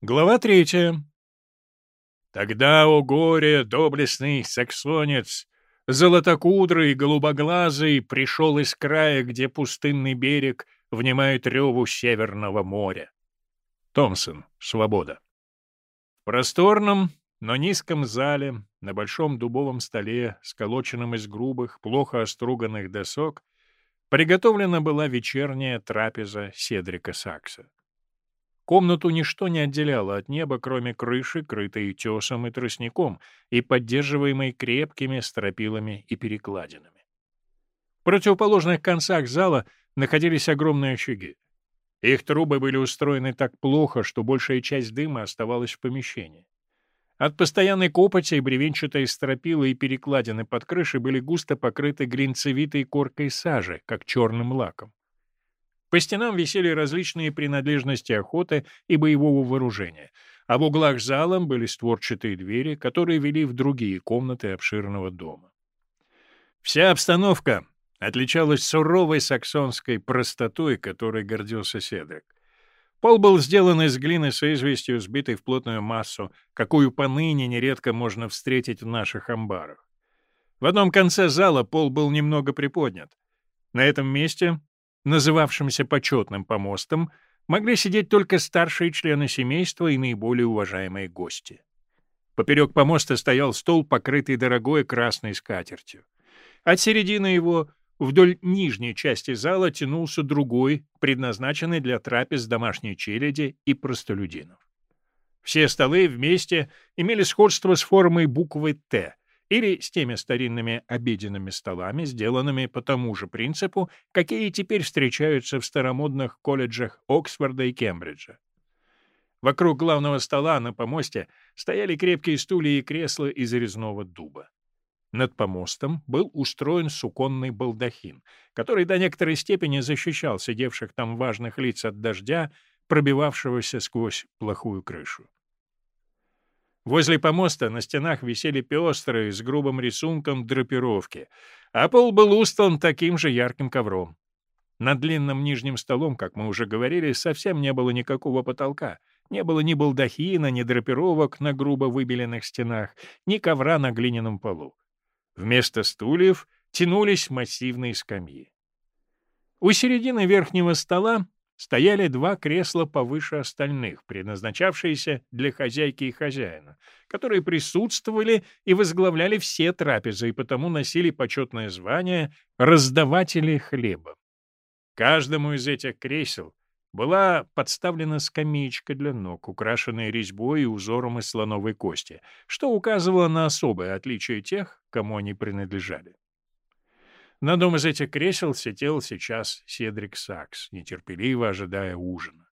Глава третья. Тогда, о горе, доблестный саксонец, золотокудрый, голубоглазый, пришел из края, где пустынный берег внимает реву Северного моря. Томпсон. Свобода. В просторном, но низком зале, на большом дубовом столе, сколоченном из грубых, плохо оструганных досок, приготовлена была вечерняя трапеза Седрика Сакса. Комнату ничто не отделяло от неба, кроме крыши, крытой тесом и тростником, и поддерживаемой крепкими стропилами и перекладинами. В противоположных концах зала находились огромные очаги. Их трубы были устроены так плохо, что большая часть дыма оставалась в помещении. От постоянной копоти бревенчатые стропилы и перекладины под крышей были густо покрыты глинцевитой коркой сажи, как черным лаком. По стенам висели различные принадлежности охоты и боевого вооружения, а в углах зала были створчатые двери, которые вели в другие комнаты обширного дома. Вся обстановка отличалась суровой саксонской простотой, которой гордился Седрик. Пол был сделан из глины с известью, сбитой в плотную массу, какую поныне нередко можно встретить в наших амбарах. В одном конце зала пол был немного приподнят. На этом месте называвшимся почетным помостом, могли сидеть только старшие члены семейства и наиболее уважаемые гости. Поперек помоста стоял стол, покрытый дорогой красной скатертью. От середины его вдоль нижней части зала тянулся другой, предназначенный для трапез домашней челяди и простолюдинов. Все столы вместе имели сходство с формой буквы «Т», или с теми старинными обеденными столами, сделанными по тому же принципу, какие теперь встречаются в старомодных колледжах Оксфорда и Кембриджа. Вокруг главного стола на помосте стояли крепкие стулья и кресла из резного дуба. Над помостом был устроен суконный балдахин, который до некоторой степени защищал сидевших там важных лиц от дождя, пробивавшегося сквозь плохую крышу. Возле помоста на стенах висели пестрые с грубым рисунком драпировки, а пол был устлан таким же ярким ковром. Над длинным нижним столом, как мы уже говорили, совсем не было никакого потолка. Не было ни балдахина, ни драпировок на грубо выбеленных стенах, ни ковра на глиняном полу. Вместо стульев тянулись массивные скамьи. У середины верхнего стола стояли два кресла повыше остальных, предназначавшиеся для хозяйки и хозяина, которые присутствовали и возглавляли все трапезы и потому носили почетное звание «раздаватели хлеба». Каждому из этих кресел была подставлена скамеечка для ног, украшенная резьбой и узором из слоновой кости, что указывало на особое отличие тех, кому они принадлежали. На одном из этих кресел сидел сейчас Седрик Сакс, нетерпеливо ожидая ужина.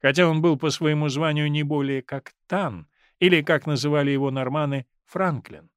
Хотя он был по своему званию не более как Тан, или, как называли его норманы, Франклин.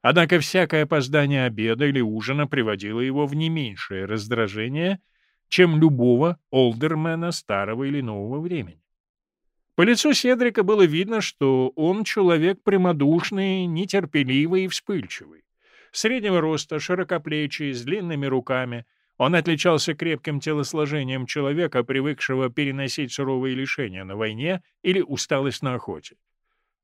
Однако всякое опоздание обеда или ужина приводило его в не меньшее раздражение, чем любого олдермена старого или нового времени. По лицу Седрика было видно, что он человек прямодушный, нетерпеливый и вспыльчивый. Среднего роста, широкоплечий, с длинными руками. Он отличался крепким телосложением человека, привыкшего переносить суровые лишения на войне или усталость на охоте.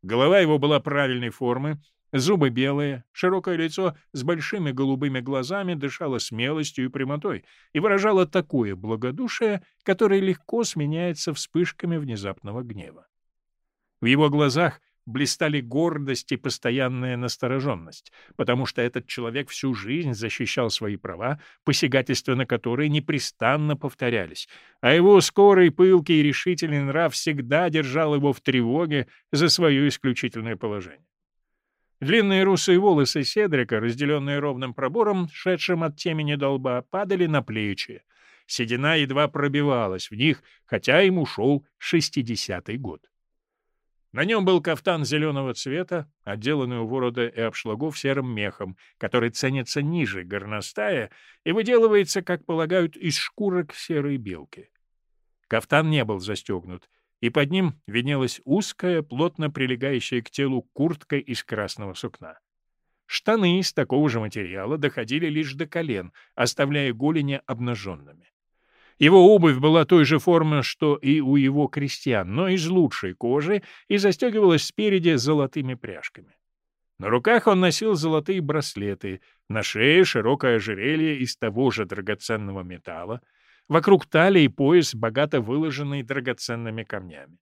Голова его была правильной формы, зубы белые, широкое лицо с большими голубыми глазами дышало смелостью и прямотой и выражало такое благодушие, которое легко сменяется вспышками внезапного гнева. В его глазах блистали гордость и постоянная настороженность, потому что этот человек всю жизнь защищал свои права, посягательства на которые непрестанно повторялись, а его скорый, пылкий и решительный нрав всегда держал его в тревоге за свое исключительное положение. Длинные русые волосы Седрика, разделенные ровным пробором, шедшим от темени до лба, падали на плечи. Седина едва пробивалась в них, хотя ему шел шестидесятый год. На нем был кафтан зеленого цвета, отделанный у ворота и обшлагов серым мехом, который ценится ниже горностая и выделывается, как полагают, из шкурок серой белки. Кафтан не был застегнут, и под ним виднелась узкая, плотно прилегающая к телу куртка из красного сукна. Штаны из такого же материала доходили лишь до колен, оставляя голени обнаженными. Его обувь была той же формы, что и у его крестьян, но из лучшей кожи и застегивалась спереди золотыми пряжками. На руках он носил золотые браслеты, на шее широкое ожерелье из того же драгоценного металла, вокруг талии пояс, богато выложенный драгоценными камнями.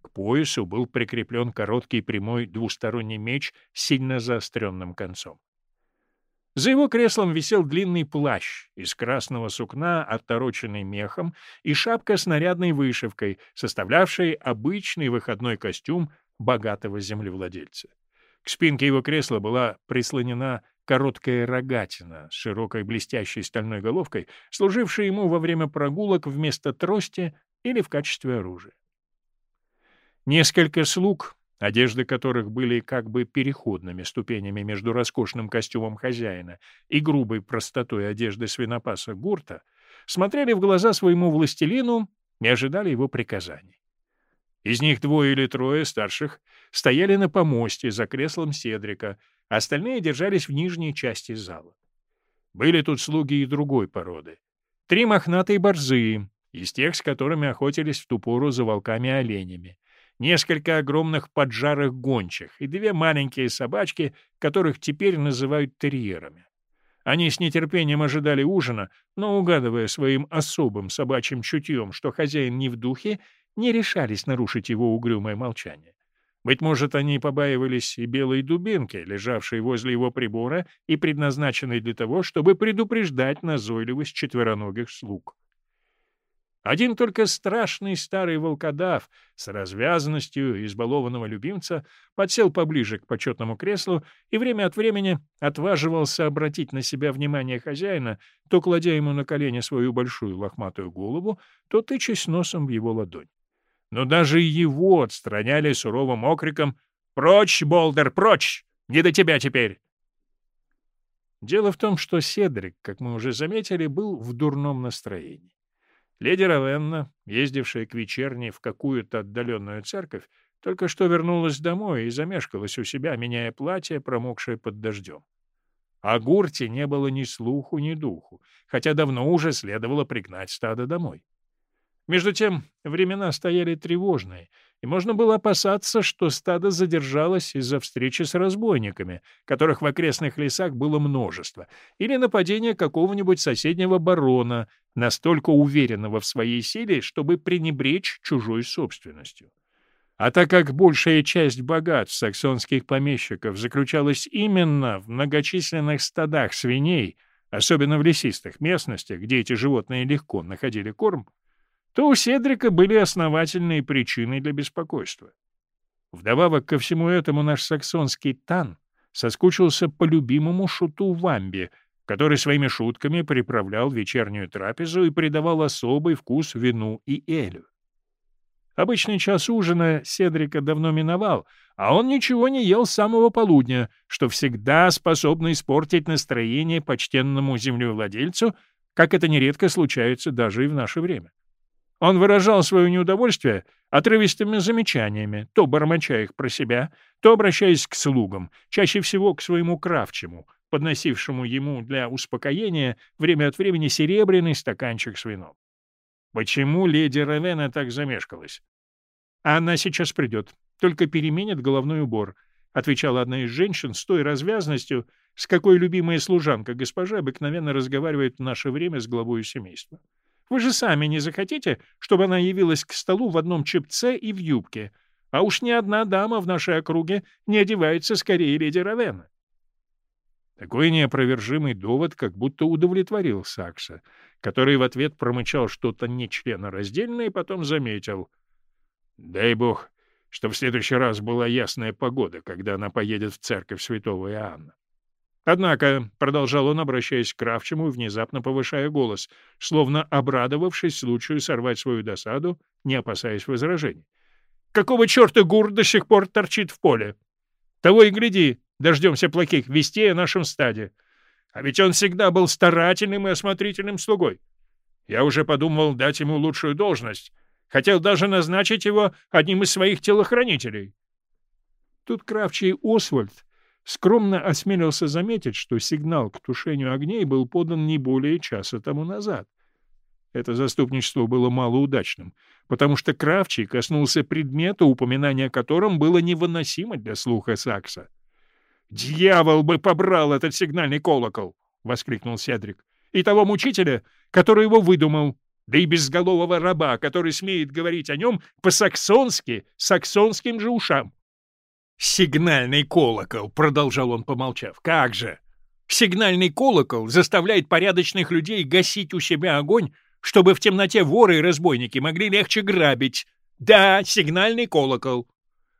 К поясу был прикреплен короткий прямой двусторонний меч с сильно заостренным концом. За его креслом висел длинный плащ из красного сукна, оттороченный мехом, и шапка с нарядной вышивкой, составлявшей обычный выходной костюм богатого землевладельца. К спинке его кресла была прислонена короткая рогатина с широкой блестящей стальной головкой, служившая ему во время прогулок вместо трости или в качестве оружия. Несколько слуг, одежды которых были как бы переходными ступенями между роскошным костюмом хозяина и грубой простотой одежды свинопаса Гурта, смотрели в глаза своему властелину и ожидали его приказаний. Из них двое или трое старших стояли на помосте за креслом Седрика, а остальные держались в нижней части зала. Были тут слуги и другой породы. Три мохнатые борзы, из тех, с которыми охотились в ту пору за волками и оленями, несколько огромных поджарых гончих и две маленькие собачки, которых теперь называют терьерами. Они с нетерпением ожидали ужина, но, угадывая своим особым собачьим чутьем, что хозяин не в духе, не решались нарушить его угрюмое молчание. Быть может, они побаивались и белой дубинки, лежавшей возле его прибора и предназначенной для того, чтобы предупреждать назойливость четвероногих слуг. Один только страшный старый волкодав с развязанностью избалованного любимца подсел поближе к почетному креслу и время от времени отваживался обратить на себя внимание хозяина, то кладя ему на колени свою большую лохматую голову, то тычась носом в его ладонь но даже его отстраняли суровым окриком «Прочь, Болдер, прочь! Не до тебя теперь!» Дело в том, что Седрик, как мы уже заметили, был в дурном настроении. Леди Равенна, ездившая к вечерней в какую-то отдаленную церковь, только что вернулась домой и замешкалась у себя, меняя платье, промокшее под дождем. О гурте не было ни слуху, ни духу, хотя давно уже следовало пригнать стадо домой. Между тем, времена стояли тревожные, и можно было опасаться, что стадо задержалось из-за встречи с разбойниками, которых в окрестных лесах было множество, или нападения какого-нибудь соседнего барона, настолько уверенного в своей силе, чтобы пренебречь чужой собственностью. А так как большая часть богатств саксонских помещиков заключалась именно в многочисленных стадах свиней, особенно в лесистых местностях, где эти животные легко находили корм, то у Седрика были основательные причины для беспокойства. Вдобавок ко всему этому наш саксонский Тан соскучился по любимому шуту Вамби, который своими шутками приправлял вечернюю трапезу и придавал особый вкус вину и элю. Обычный час ужина Седрика давно миновал, а он ничего не ел с самого полудня, что всегда способно испортить настроение почтенному землевладельцу, как это нередко случается даже и в наше время. Он выражал свое неудовольствие отрывистыми замечаниями, то бормоча их про себя, то обращаясь к слугам, чаще всего к своему кравчему, подносившему ему для успокоения время от времени серебряный стаканчик с вином. Почему леди Равена так замешкалась? «Она сейчас придет, только переменит головной убор», — отвечала одна из женщин с той развязностью, с какой любимая служанка госпожа обыкновенно разговаривает в наше время с главой семейства. Вы же сами не захотите, чтобы она явилась к столу в одном чепце и в юбке. А уж ни одна дама в нашей округе не одевается скорее леди Равена. Такой неопровержимый довод как будто удовлетворил Сакса, который в ответ промычал что-то нечленораздельное и потом заметил. «Дай бог, что в следующий раз была ясная погода, когда она поедет в церковь святого Иоанна. Однако, — продолжал он, обращаясь к Кравчему и внезапно повышая голос, словно обрадовавшись случаю сорвать свою досаду, не опасаясь возражений. — Какого черта Гур до сих пор торчит в поле? Того и гляди, дождемся плохих вестей о нашем стаде. А ведь он всегда был старательным и осмотрительным слугой. Я уже подумал дать ему лучшую должность, хотел даже назначить его одним из своих телохранителей. Тут Кравчий Освальд скромно осмелился заметить, что сигнал к тушению огней был подан не более часа тому назад. Это заступничество было малоудачным, потому что Кравчий коснулся предмета, упоминание о котором было невыносимо для слуха Сакса. «Дьявол бы побрал этот сигнальный колокол!» — воскликнул Седрик. «И того мучителя, который его выдумал, да и безголового раба, который смеет говорить о нем по-саксонски, саксонским же ушам». «Сигнальный колокол!» — продолжал он, помолчав. «Как же! Сигнальный колокол заставляет порядочных людей гасить у себя огонь, чтобы в темноте воры и разбойники могли легче грабить. Да, сигнальный колокол.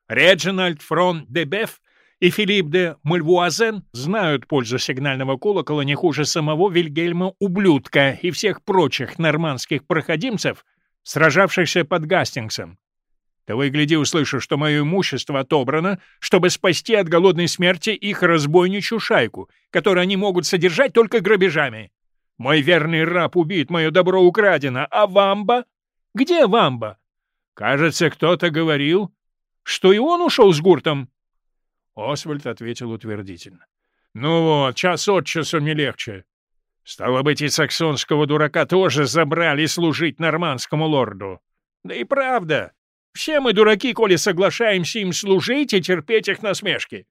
Реджинальд Фрон де Беф и Филипп де Мульвуазен знают пользу сигнального колокола не хуже самого Вильгельма Ублюдка и всех прочих нормандских проходимцев, сражавшихся под Гастингсом. Того и гляди услышу, что мое имущество отобрано, чтобы спасти от голодной смерти их разбойничью шайку, которую они могут содержать только грабежами. Мой верный раб убит, мое добро украдено, а Вамба? Где Вамба? Кажется, кто-то говорил, что и он ушел с гуртом. Освальд ответил утвердительно. Ну вот, час от часу не легче. Стало быть, и саксонского дурака тоже забрали служить нормандскому лорду. Да и правда, все мы дураки, коли соглашаемся им служить и терпеть их насмешки.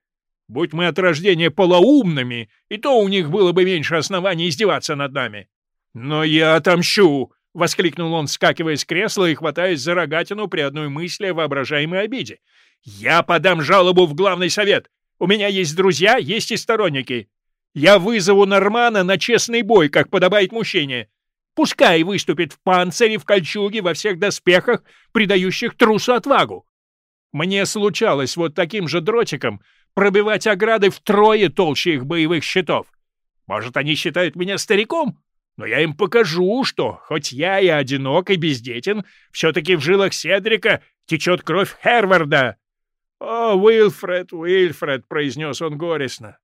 Будь мы от рождения полоумными, и то у них было бы меньше оснований издеваться над нами. Но я отомщу! — воскликнул он, скакивая с кресла и хватаясь за рогатину при одной мысли о воображаемой обиде. «Я подам жалобу в главный совет! У меня есть друзья, есть и сторонники. Я вызову Нормана на честный бой, как подобает мужчине. Пускай выступит в панцире, в кольчуге, во всех доспехах, придающих трусу отвагу. Мне случалось вот таким же дротиком пробивать ограды втрое толще их боевых щитов. Может, они считают меня стариком? Но я им покажу, что, хоть я и одинок и бездетен, все-таки в жилах Седрика течет кровь Херварда. «О, Уилфред, Уилфред!» — произнес он горестно.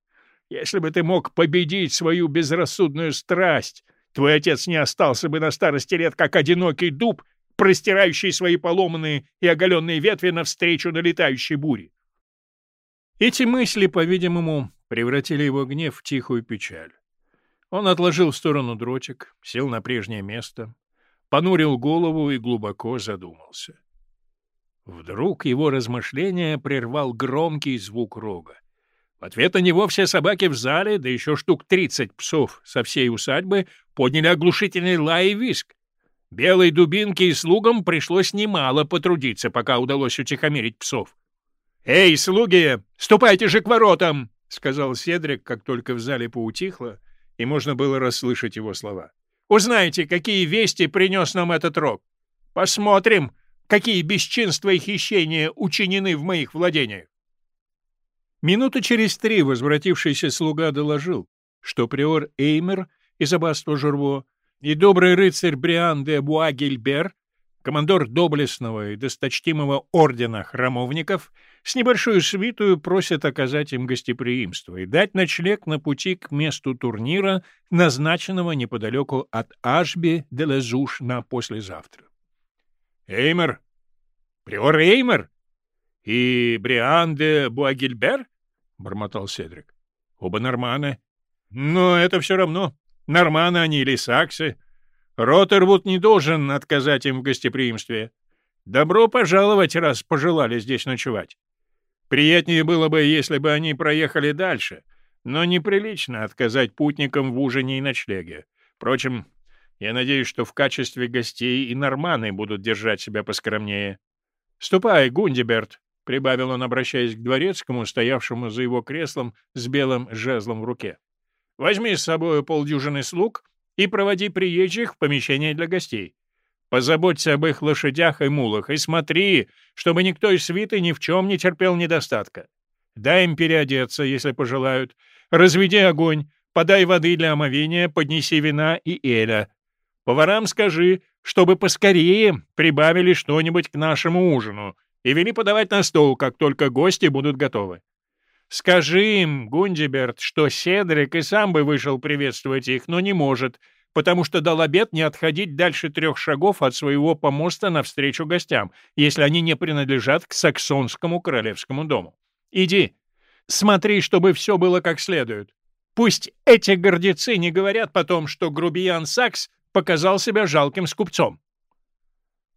«Если бы ты мог победить свою безрассудную страсть, твой отец не остался бы на старости лет как одинокий дуб, простирающий свои поломанные и оголенные ветви навстречу налетающей буре. Эти мысли, по-видимому, превратили его гнев в тихую печаль. Он отложил в сторону дротик, сел на прежнее место, понурил голову и глубоко задумался. Вдруг его размышления прервал громкий звук рога. В ответ на него все собаки в зале, да еще штук тридцать псов со всей усадьбы, подняли оглушительный лай и виск. Белой дубинке и слугам пришлось немало потрудиться, пока удалось утихомирить псов. «Эй, слуги, ступайте же к воротам!» — сказал Седрик, как только в зале поутихло, и можно было расслышать его слова. «Узнайте, какие вести принес нам этот рог. Посмотрим, какие бесчинства и хищения учинены в моих владениях». Минуты через три возвратившийся слуга доложил, что приор Эймер из аббатства Журво и добрый рыцарь Бриан де Буагельбер командор доблестного и досточтимого ордена храмовников, с небольшой свитую просит оказать им гостеприимство и дать ночлег на пути к месту турнира, назначенного неподалеку от Ашби де Лезуш на послезавтра. «Эймер? Приор Эймер? И Бриан де Буагильбер?» — бормотал Седрик. «Оба норманы. Но это все равно, норманы они или саксы». Роттервуд не должен отказать им в гостеприимстве. Добро пожаловать, раз пожелали здесь ночевать. Приятнее было бы, если бы они проехали дальше, но неприлично отказать путникам в ужине и ночлеге. Впрочем, я надеюсь, что в качестве гостей и норманы будут держать себя поскромнее. «Ступай, Гундиберт», — прибавил он, обращаясь к дворецкому, стоявшему за его креслом с белым жезлом в руке. «Возьми с собой полдюжины слуг и проводи приезжих в помещение для гостей. Позаботься об их лошадях и мулах, и смотри, чтобы никто из свиты ни в чем не терпел недостатка. Дай им переодеться, если пожелают. Разведи огонь, подай воды для омовения, поднеси вина и эля. Поварам скажи, чтобы поскорее прибавили что-нибудь к нашему ужину и вели подавать на стол, как только гости будут готовы. Скажи им, Гундиберт, что Седрик и сам бы вышел приветствовать их, но не может, потому что дал обет не отходить дальше трех шагов от своего помоста навстречу гостям, если они не принадлежат к саксонскому королевскому дому. Иди, смотри, чтобы все было как следует. Пусть эти гордецы не говорят потом, что грубиян Сакс показал себя жалким скупцом.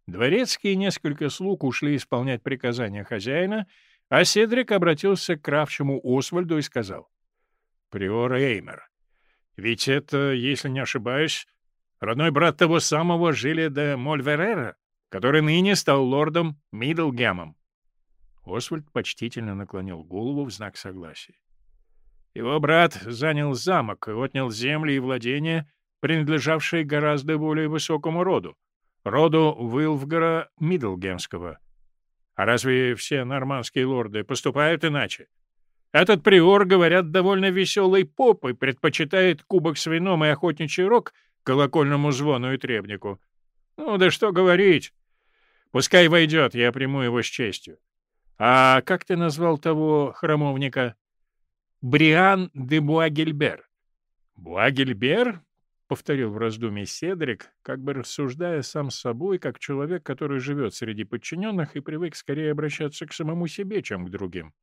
Дворецкий и несколько слуг ушли исполнять приказания хозяина, а Седрик обратился к кравчему Освальду и сказал. — Приор Эймер, ведь это, если не ошибаюсь, родной брат того самого Жиля де Мольверера, который ныне стал лордом Миддлгемом. Освальд почтительно наклонил голову в знак согласия. Его брат занял замок и отнял земли и владения, принадлежавшие гораздо более высокому роду, роду Уилфгара Миддлгемского. А разве все нормандские лорды поступают иначе? Этот приор, говорят, довольно веселый поп и предпочитает кубок с вином и охотничий рог колокольному звону и требнику. Ну да что говорить. Пускай войдет, я приму его с честью. А как ты назвал того храмовника? Бриан де Буагельбер. Буагельбер? — повторил в раздумье Седрик, как бы рассуждая сам с собой, как человек, который живет среди подчиненных и привык скорее обращаться к самому себе, чем к другим.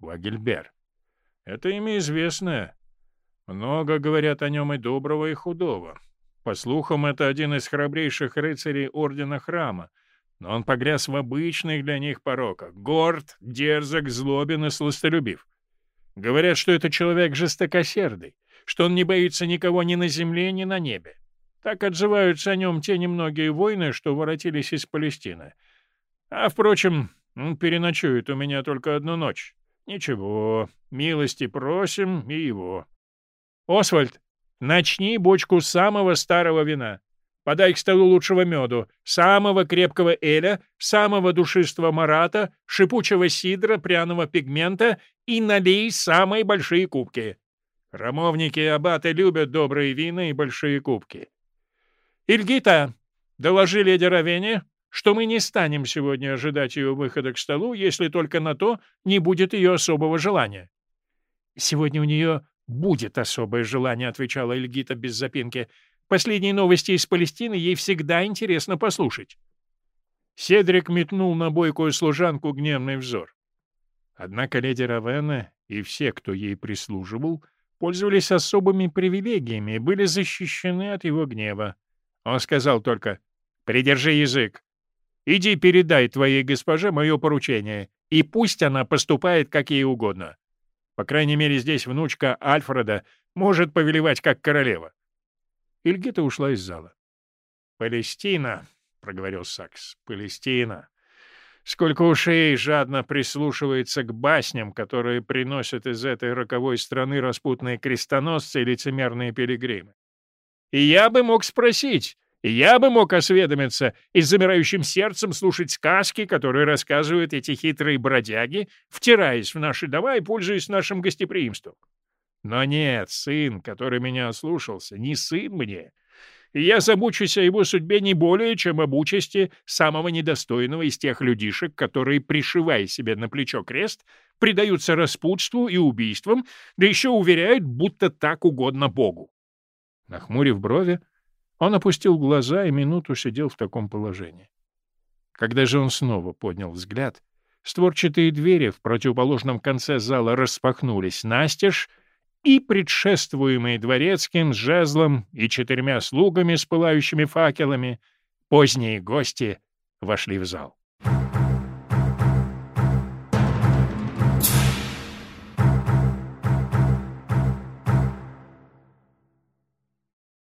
Буагельбер. Это имя известное. Много говорят о нем и доброго, и худого. По слухам, это один из храбрейших рыцарей Ордена Храма, но он погряз в обычных для них пороках — горд, дерзок, злобен и сластолюбив. Говорят, что это человек жестокосердый, что он не боится никого ни на земле, ни на небе. Так отзываются о нем те немногие воины, что воротились из Палестины. А, впрочем, он переночует у меня только одну ночь. Ничего, милости просим и его. Освальд, начни бочку самого старого вина. Подай к столу лучшего меду, самого крепкого эля, самого душистого марата, шипучего сидра, пряного пигмента и налей самые большие кубки. Рамовники и аббаты любят добрые вина и большие кубки. Ильгита, доложи леди Равене, что мы не станем сегодня ожидать ее выхода к столу, если только на то не будет ее особого желания. — Сегодня у нее будет особое желание, — отвечала Эльгита без запинки. Последние новости из Палестины ей всегда интересно послушать. Седрик метнул на бойкую служанку гневный взор. Однако леди Равена и все, кто ей прислуживал, пользовались особыми привилегиями и были защищены от его гнева. Он сказал только «Придержи язык. Иди передай твоей госпоже мое поручение, и пусть она поступает как ей угодно. По крайней мере, здесь внучка Альфреда может повелевать как королева. Ильгита ушла из зала. «Палестина», — проговорил Сакс, — «Палестина. Сколько ушей жадно прислушивается к басням, которые приносят из этой роковой страны распутные крестоносцы и лицемерные пилигримы. И я бы мог спросить, и я бы мог осведомиться и с замирающим сердцем слушать сказки, которые рассказывают эти хитрые бродяги, втираясь в наши дома и пользуясь нашим гостеприимством. Но нет, сын, который меня ослушался, не сын мне. И я забучусь о его судьбе не более, чем об участи самого недостойного из тех людишек, которые, пришивая себе на плечо крест, предаются распутству и убийствам, да еще уверяют, будто так угодно Богу. Нахмурив брови, он опустил глаза и минуту сидел в таком положении. Когда же он снова поднял взгляд, створчатые двери в противоположном конце зала распахнулись настежь, и, предшествуемые дворецким с жезлом и четырьмя слугами с пылающими факелами, поздние гости вошли в зал.